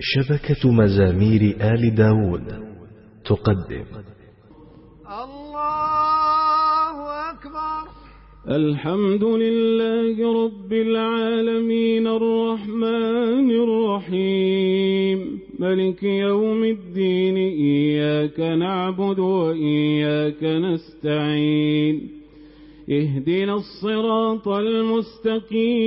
شبكة مزامير آل داود تقدم. الله أكبر. الحمد لله رب العالمين الرحمن الرحيم. ملك يوم الدين إياك نعبد وإياك نستعين. اهدنا الصراط المستقيم.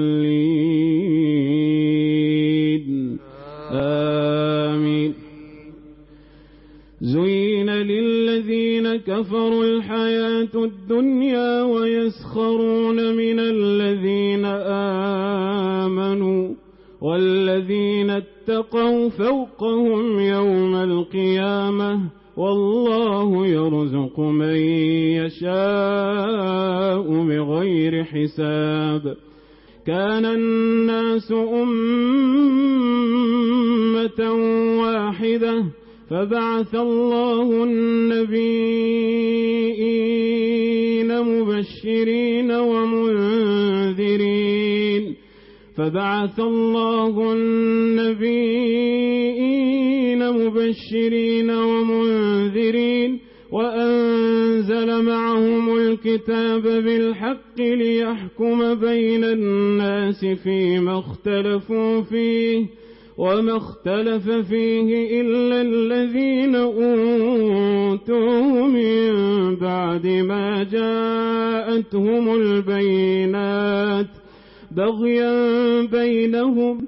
يوم القيامة والله يرزق من يشاء بغير حساب. كان الناس أمة واحدة فبعث الله النبيين مبشرين ومنذرين. فبعث الله النبيين مبشرين ومنذرين وأنزل معهم الكتاب بالحق ليحكم بين الناس فيما اختلفوا فيه وما اختلف فيه إلا الذين أوتوا من بعد ما جاءتهم البينات بغيا بينهم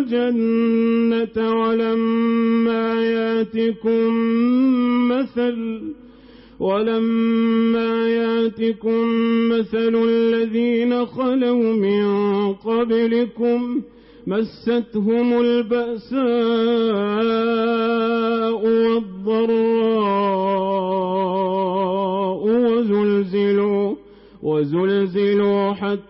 الجنة ولما ياتكم مثل ولما ياتكم مثل الذين خلوا من قبلكم مستهم البأساء والضراء وزلزلوا وزلزلوا حتى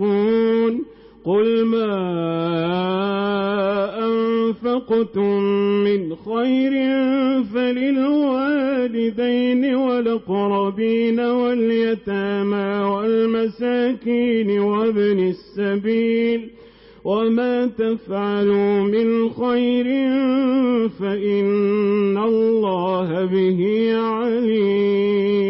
ينفقون. قل ما أنفقتم من خير فللوالدين والقربين واليتامى والمساكين وابن السبيل وما تفعلوا من خير فإن الله به عليم.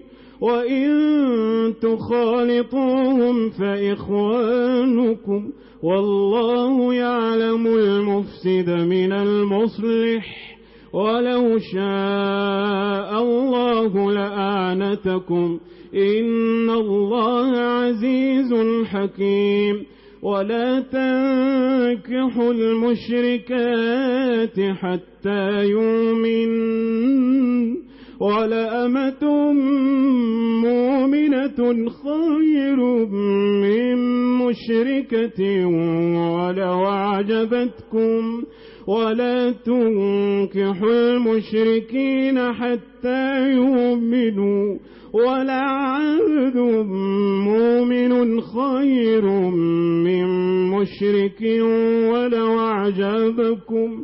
وإن تخالطوهم فإخوانكم والله يعلم المفسد من المصلح ولو شاء الله لآنتكم إن الله عزيز حكيم ولا تنكحوا المشركات حتى يؤمنوا ولأمة مؤمنة خير من مشركة ولو أعجبتكم ولا تنكحوا المشركين حتى يؤمنوا ولا عبد مؤمن خير من مشرك ولو أعجبكم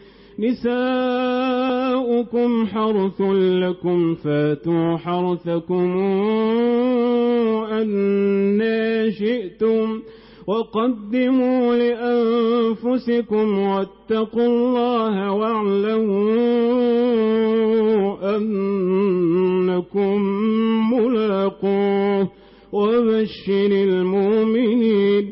نساؤكم حرث لكم فاتوا حرثكم أنا شئتم وقدموا لأنفسكم واتقوا الله واعلموا أنكم ملاقوه وبشر المؤمنين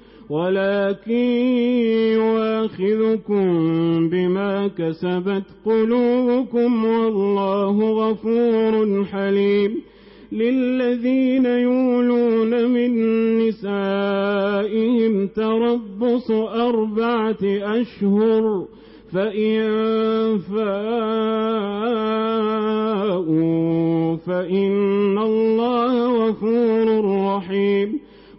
ولكن يواخذكم بما كسبت قلوبكم والله غفور حليم للذين يولون من نسائهم تربص أربعة أشهر فإن فاءوا فإن الله غفور رحيم